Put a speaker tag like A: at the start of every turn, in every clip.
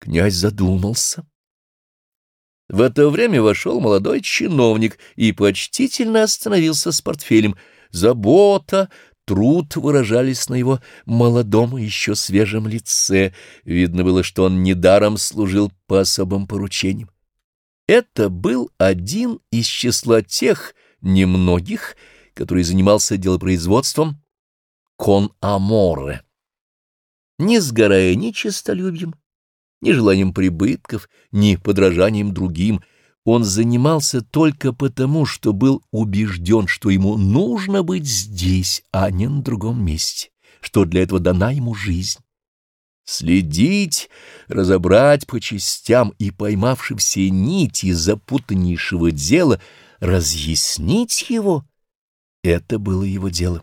A: Князь задумался. В это время вошел молодой чиновник и почтительно остановился с портфелем. Забота, труд выражались на его молодом еще свежем лице. Видно было, что он недаром служил по особым поручениям. Это был один из числа тех немногих, который занимался делопроизводством кон-аморе. Не сгорая ни честолюбием, ни желанием прибытков, ни подражанием другим, он занимался только потому, что был убежден, что ему нужно быть здесь, а не на другом месте, что для этого дана ему жизнь. Следить, разобрать по частям и, поймавши все нити запутаннейшего дела, разъяснить его — это было его дело.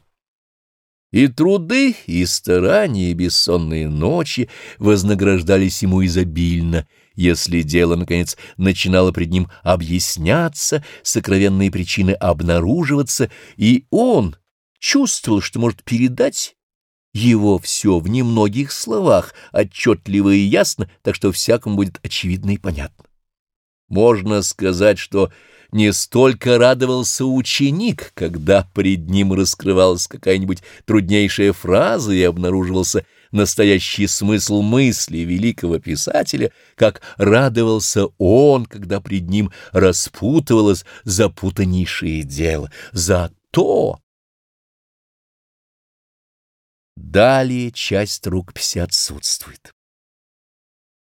A: И труды, и старания, и бессонные ночи вознаграждались ему изобильно, если дело, наконец, начинало пред ним объясняться, сокровенные причины обнаруживаться, и он чувствовал, что может передать его все в немногих словах, отчетливо и ясно, так что всякому будет очевидно и понятно. Можно сказать, что не столько радовался ученик, когда пред ним раскрывалась какая-нибудь труднейшая фраза и обнаруживался настоящий смысл мысли великого писателя, как радовался он, когда пред ним распутывалось запутаннейшее дело. Зато... Далее часть рукописи отсутствует.